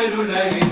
خير ليل